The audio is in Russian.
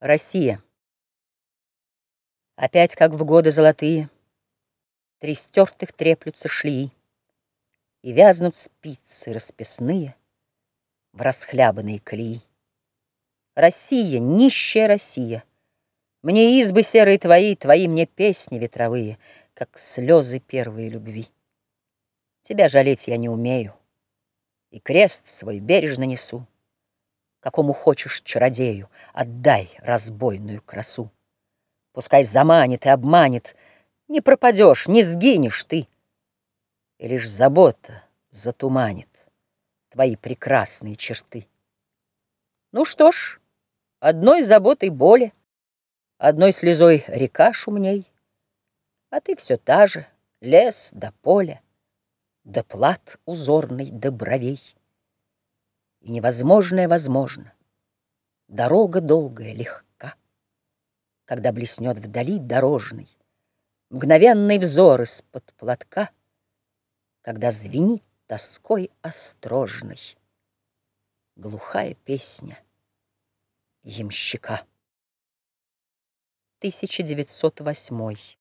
Россия. Опять, как в годы золотые, Три стертых треплются шлии, И вязнут спицы расписные В расхлябанные колеи. Россия, нищая Россия, Мне избы серые твои, Твои мне песни ветровые, Как слезы первой любви. Тебя жалеть я не умею, И крест свой бережно несу, Какому хочешь чародею, Отдай разбойную красу. Пускай заманит и обманет, Не пропадешь, не сгинешь ты. И лишь забота затуманит Твои прекрасные черты. Ну что ж, одной заботой боли, Одной слезой река шумней, А ты все та же, лес да поле, Да плат узорный до бровей и невозможное возможно. Дорога долгая, легка, когда блеснет вдали дорожный, мгновенный взор из-под платка, когда звенит тоской острожной глухая песня ямщика. 1908